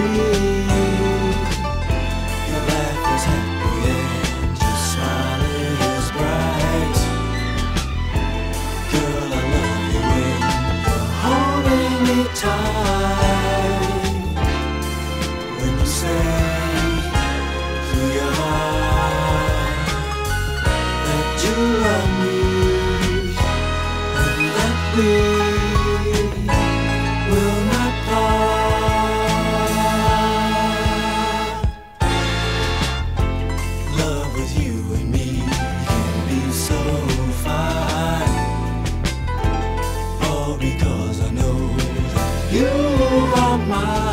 free. Are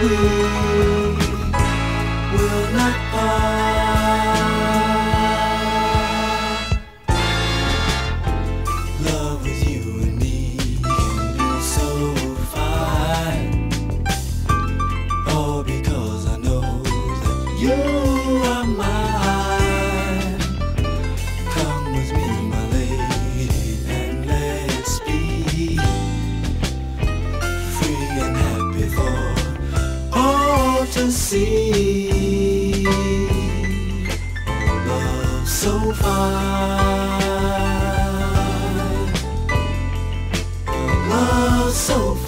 we will not part. find love so far.